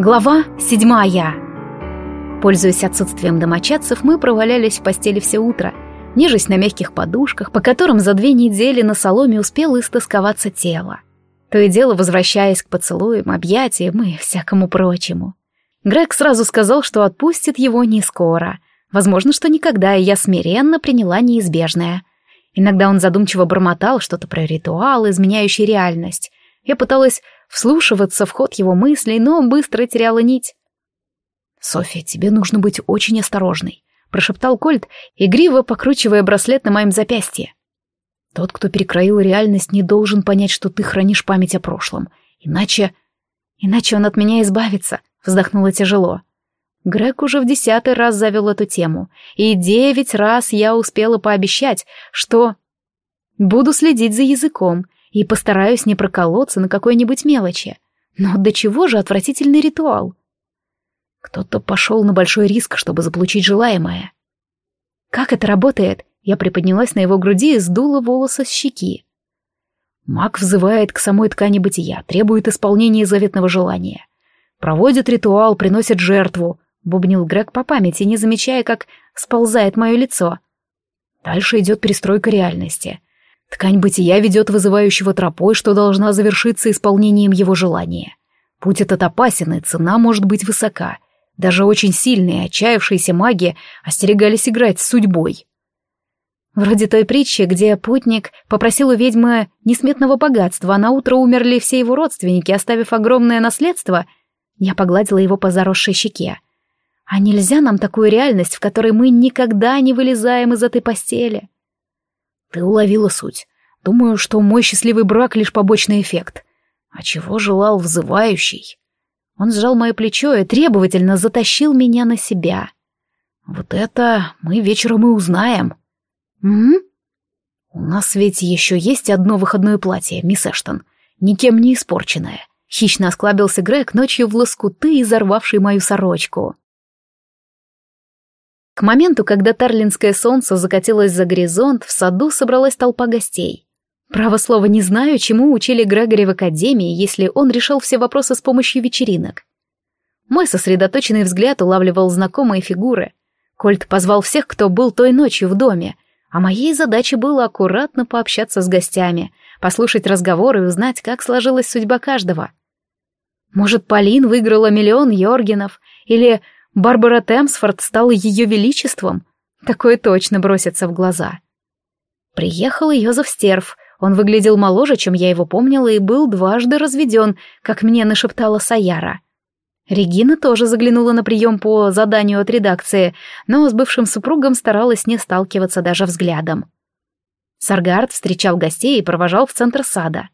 Глава седьмая. Пользуясь отсутствием домочадцев, мы провалялись в постели все утро, нежесть на мягких подушках, по которым за две недели на соломе успело истосковаться тело. То и дело возвращаясь к поцелуям, объятиям и всякому прочему. Грег сразу сказал, что отпустит его не скоро. Возможно, что никогда, и я смиренно приняла неизбежное. Иногда он задумчиво бормотал что-то про ритуал, изменяющий реальность. Я пыталась вслушиваться в ход его мыслей, но быстро теряла нить. «Софья, тебе нужно быть очень осторожной», — прошептал Кольт, игриво покручивая браслет на моем запястье. «Тот, кто перекроил реальность, не должен понять, что ты хранишь память о прошлом. Иначе... Иначе он от меня избавится», — вздохнула тяжело. Грег уже в десятый раз завел эту тему, и девять раз я успела пообещать, что... Буду следить за языком и постараюсь не проколоться на какой-нибудь мелочи. Но до чего же отвратительный ритуал? Кто-то пошел на большой риск, чтобы заполучить желаемое. Как это работает? Я приподнялась на его груди и сдула волосы с щеки. Маг взывает к самой ткани бытия, требует исполнения заветного желания. Проводит ритуал, приносит жертву, бубнил Грег по памяти, не замечая, как сползает мое лицо. Дальше идет перестройка реальности. Ткань бытия ведет вызывающего тропой, что должна завершиться исполнением его желания. Путь этот опасен, и цена может быть высока. Даже очень сильные, отчаявшиеся маги остерегались играть с судьбой. Вроде той притчи, где путник попросил у ведьмы несметного богатства, а на утро умерли все его родственники, оставив огромное наследство. Я погладила его по заросшей щеке. А нельзя нам такую реальность, в которой мы никогда не вылезаем из этой постели? Ты уловила суть. Думаю, что мой счастливый брак — лишь побочный эффект. А чего желал взывающий? Он сжал мое плечо и требовательно затащил меня на себя. Вот это мы вечером и узнаем. М? У нас ведь еще есть одно выходное платье, мисс Эштон, никем не испорченное. Хищно осклабился Грег ночью в лоскуты, изорвавший мою сорочку. К моменту, когда тарлинское солнце закатилось за горизонт, в саду собралась толпа гостей. Право слово, не знаю, чему учили Грегори в академии, если он решил все вопросы с помощью вечеринок. Мой сосредоточенный взгляд улавливал знакомые фигуры. Кольт позвал всех, кто был той ночью в доме, а моей задачей было аккуратно пообщаться с гостями, послушать разговоры и узнать, как сложилась судьба каждого. Может, Полин выиграла миллион Йоргенов, или Барбара Темсфорд стала ее величеством? Такое точно бросится в глаза. Приехал Йозеф Стерв. Он выглядел моложе, чем я его помнила, и был дважды разведен, как мне нашептала Саяра. Регина тоже заглянула на прием по заданию от редакции, но с бывшим супругом старалась не сталкиваться даже взглядом. Саргард встречал гостей и провожал в центр сада.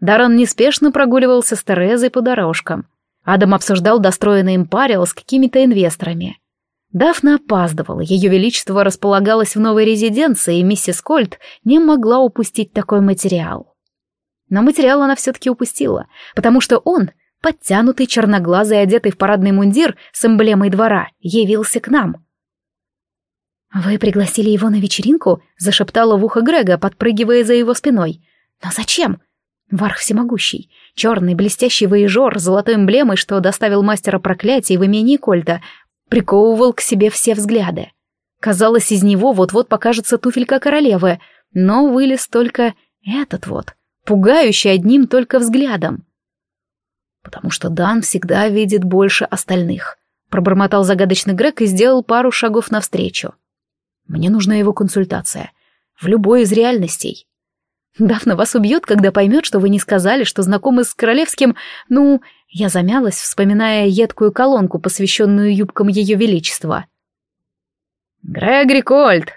Даррен неспешно прогуливался с Терезой по дорожкам. Адам обсуждал достроенный им парил с какими-то инвесторами. Дафна опаздывала, ее величество располагалось в новой резиденции, и миссис Кольт не могла упустить такой материал. Но материал она все-таки упустила, потому что он, подтянутый, черноглазый, одетый в парадный мундир с эмблемой двора, явился к нам. «Вы пригласили его на вечеринку?» — зашептала в ухо Грега, подпрыгивая за его спиной. «Но зачем? Варх всемогущий, черный блестящий воежор с золотой эмблемой, что доставил мастера проклятий в имении Кольта, приковывал к себе все взгляды. Казалось, из него вот-вот покажется туфелька королевы, но вылез только этот вот, пугающий одним только взглядом. «Потому что Дан всегда видит больше остальных», — пробормотал загадочный Грег и сделал пару шагов навстречу. «Мне нужна его консультация. В любой из реальностей. Дафна вас убьет, когда поймет, что вы не сказали, что знакомы с королевским... Ну, я замялась, вспоминая едкую колонку, посвященную юбкам ее величества. «Грегори Кольт!»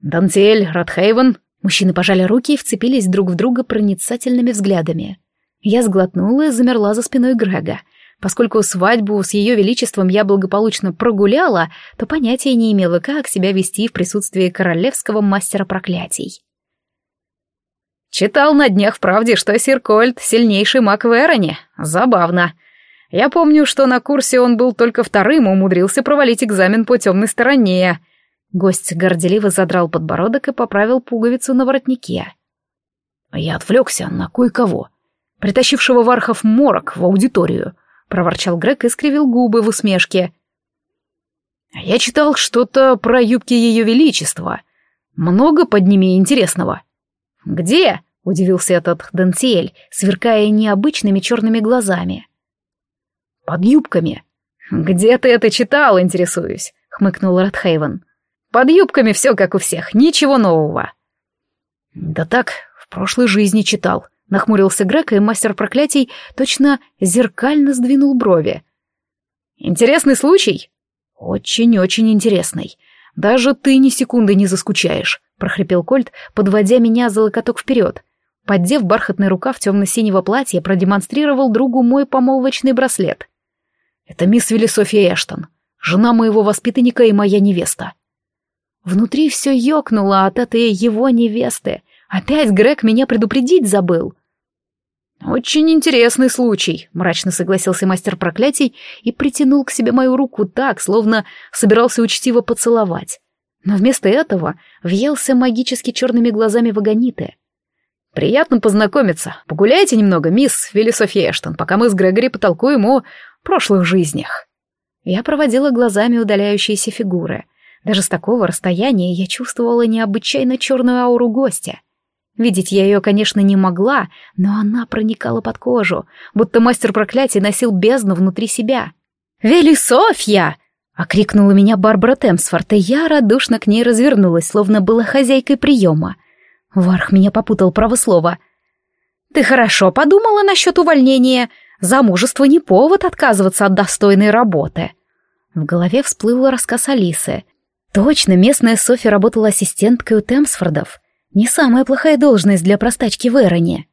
«Дантель, Ротхейвен!» Мужчины пожали руки и вцепились друг в друга проницательными взглядами. Я сглотнула и замерла за спиной Грега. Поскольку свадьбу с ее величеством я благополучно прогуляла, то понятия не имела, как себя вести в присутствии королевского мастера проклятий. Читал на днях в правде, что сир Кольт — сильнейший маг в Эроне. Забавно. Я помню, что на курсе он был только вторым и умудрился провалить экзамен по темной стороне. Гость горделиво задрал подбородок и поправил пуговицу на воротнике. Я отвлекся на кое-кого, притащившего Вархов морок в аудиторию. проворчал Грег и скривил губы в усмешке. «Я читал что-то про юбки Ее Величества. Много под ними интересного». «Где?» — удивился этот Дансиэль, сверкая необычными черными глазами. «Под юбками». «Где ты это читал, интересуюсь?» — хмыкнул Ратхейвен. «Под юбками все как у всех, ничего нового». «Да так, в прошлой жизни читал», — нахмурился Грег, и мастер проклятий точно зеркально сдвинул брови. «Интересный случай?» «Очень-очень интересный. Даже ты ни секунды не заскучаешь», — прохрипел Кольт, подводя меня за локоток вперед. Поддев бархатный рукав темно-синего платья, продемонстрировал другу мой помолвочный браслет. «Это мисс Велисофия Эштон, жена моего воспитанника и моя невеста». Внутри все ёкнуло от этой его невесты. Опять Грег меня предупредить забыл. «Очень интересный случай», — мрачно согласился мастер проклятий и притянул к себе мою руку так, словно собирался учтиво поцеловать. Но вместо этого въелся магически черными глазами вагониты. «Приятно познакомиться. Погуляйте немного, мисс Философия Эштон, пока мы с Грегори потолкуем о прошлых жизнях». Я проводила глазами удаляющиеся фигуры. Даже с такого расстояния я чувствовала необычайно черную ауру гостя. Видеть я ее, конечно, не могла, но она проникала под кожу, будто мастер проклятия носил бездну внутри себя. «Вели Софья!» — окрикнула меня Барбара Темсфорд, и я радушно к ней развернулась, словно была хозяйкой приема. Варх меня попутал право слова. «Ты хорошо подумала насчет увольнения. Замужество не повод отказываться от достойной работы». В голове всплыл рассказ Алисы. Точно, местная Софья работала ассистенткой у Темсфордов. Не самая плохая должность для простачки в Эроне.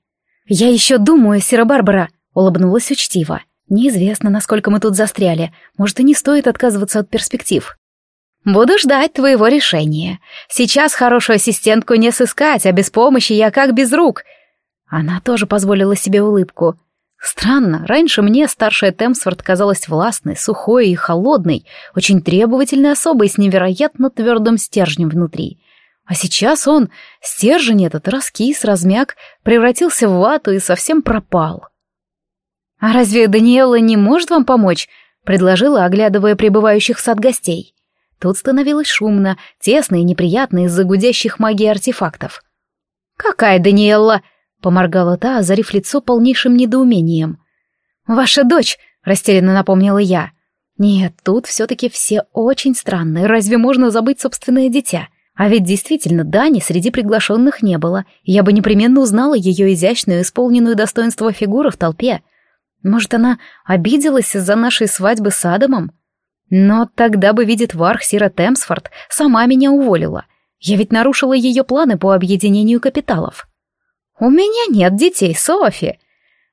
«Я еще думаю, Сера Барбара», — улыбнулась учтиво. «Неизвестно, насколько мы тут застряли. Может, и не стоит отказываться от перспектив». «Буду ждать твоего решения. Сейчас хорошую ассистентку не сыскать, а без помощи я как без рук». Она тоже позволила себе улыбку. Странно, раньше мне старшая Темсворт казалась властной, сухой и холодной, очень требовательной особой с невероятно твердым стержнем внутри — а сейчас он, стержень этот, раскис, размяк, превратился в вату и совсем пропал. «А разве Даниэла не может вам помочь?» — предложила, оглядывая прибывающих сад гостей. Тут становилось шумно, тесно и неприятно из-за гудящих магии артефактов. «Какая Даниэлла?» — поморгала та, озарив лицо полнейшим недоумением. «Ваша дочь», — растерянно напомнила я. «Нет, тут все-таки все очень странные. Разве можно забыть собственное дитя?» А ведь действительно Дани среди приглашенных не было, я бы непременно узнала ее изящную, исполненную достоинства фигуру в толпе. Может, она обиделась из-за нашей свадьбы с Адамом? Но тогда бы, видит Варх Сира Темсфорд, сама меня уволила. Я ведь нарушила ее планы по объединению капиталов. «У меня нет детей, Софи!»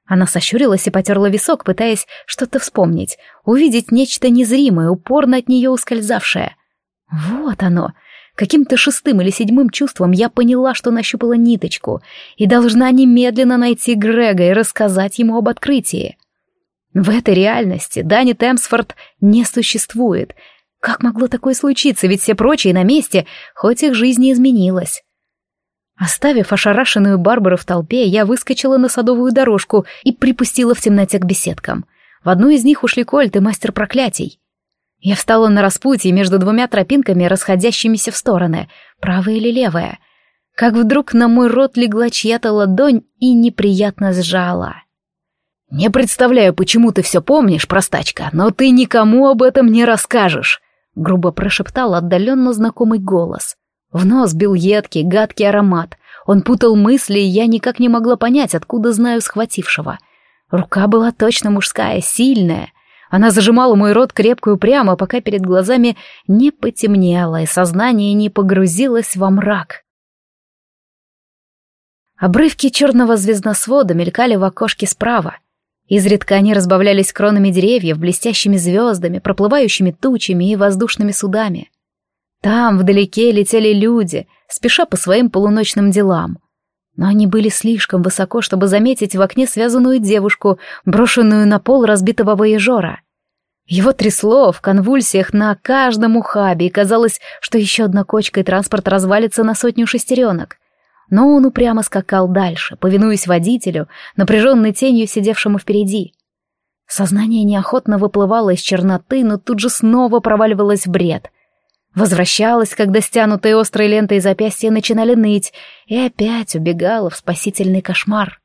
Она сощурилась и потерла висок, пытаясь что-то вспомнить, увидеть нечто незримое, упорно от нее ускользавшее. Вот оно, Каким-то шестым или седьмым чувством я поняла, что нащупала ниточку и должна немедленно найти Грега и рассказать ему об открытии. В этой реальности Дани Темсфорд не существует. Как могло такое случиться, ведь все прочие на месте, хоть их жизнь не изменилась. Оставив ошарашенную Барбару в толпе, я выскочила на садовую дорожку и припустила в темноте к беседкам. В одну из них ушли Кольт и мастер проклятий. Я встала на распутье между двумя тропинками, расходящимися в стороны, правая или левая. Как вдруг на мой рот легла чья-то ладонь и неприятно сжала. «Не представляю, почему ты все помнишь, простачка, но ты никому об этом не расскажешь», — грубо прошептал отдаленно знакомый голос. В нос бил едкий, гадкий аромат. Он путал мысли, и я никак не могла понять, откуда знаю схватившего. Рука была точно мужская, сильная — она зажимала мой рот крепко и упрямо, пока перед глазами не потемнело и сознание не погрузилось во мрак. Обрывки черного звездносвода мелькали в окошке справа. Изредка они разбавлялись кронами деревьев, блестящими звездами, проплывающими тучами и воздушными судами. Там вдалеке летели люди, спеша по своим полуночным делам. Но они были слишком высоко, чтобы заметить в окне связанную девушку, брошенную на пол разбитого воежора. Его трясло в конвульсиях на каждом ухабе, и казалось, что еще одна кочка и транспорт развалится на сотню шестеренок. Но он упрямо скакал дальше, повинуясь водителю, напряженной тенью, сидевшему впереди. Сознание неохотно выплывало из черноты, но тут же снова проваливалось в бред. Возвращалась, когда стянутые острой лентой запястья начинали ныть, и опять убегала в спасительный кошмар.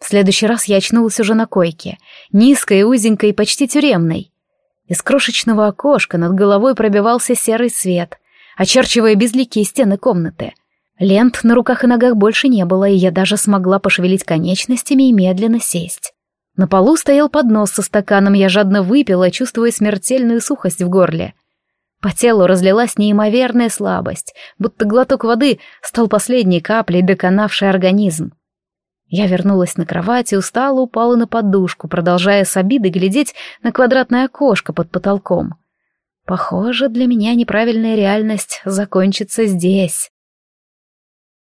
В следующий раз я очнулась уже на койке, низкой, узенькой и почти тюремной. Из крошечного окошка над головой пробивался серый свет, очерчивая безликие стены комнаты. Лент на руках и ногах больше не было, и я даже смогла пошевелить конечностями и медленно сесть. На полу стоял поднос со стаканом, я жадно выпила, чувствуя смертельную сухость в горле. По телу разлилась неимоверная слабость, будто глоток воды стал последней каплей, доконавшей организм. Я вернулась на кровать и устало упала на подушку, продолжая с обидой глядеть на квадратное окошко под потолком. Похоже, для меня неправильная реальность закончится здесь.